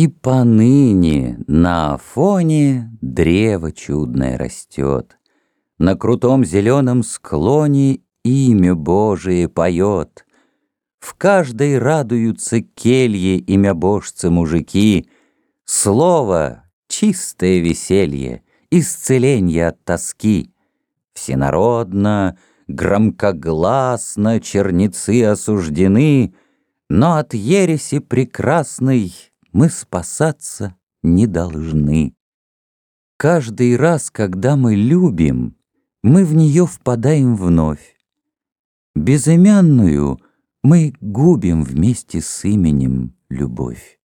И поныне на Афоне древо чудное растет, На крутом зеленом склоне имя Божие поет. В каждой радуются келье имя божцы мужики, Слово — чистое веселье, исцеление от тоски. Всенародно, громкогласно черницы осуждены, Но от ереси прекрасной мы спасаться не должны. Каждый раз, когда мы любим, мы в нее впадаем вновь. Безымянную мы губим вместе с именем любовь.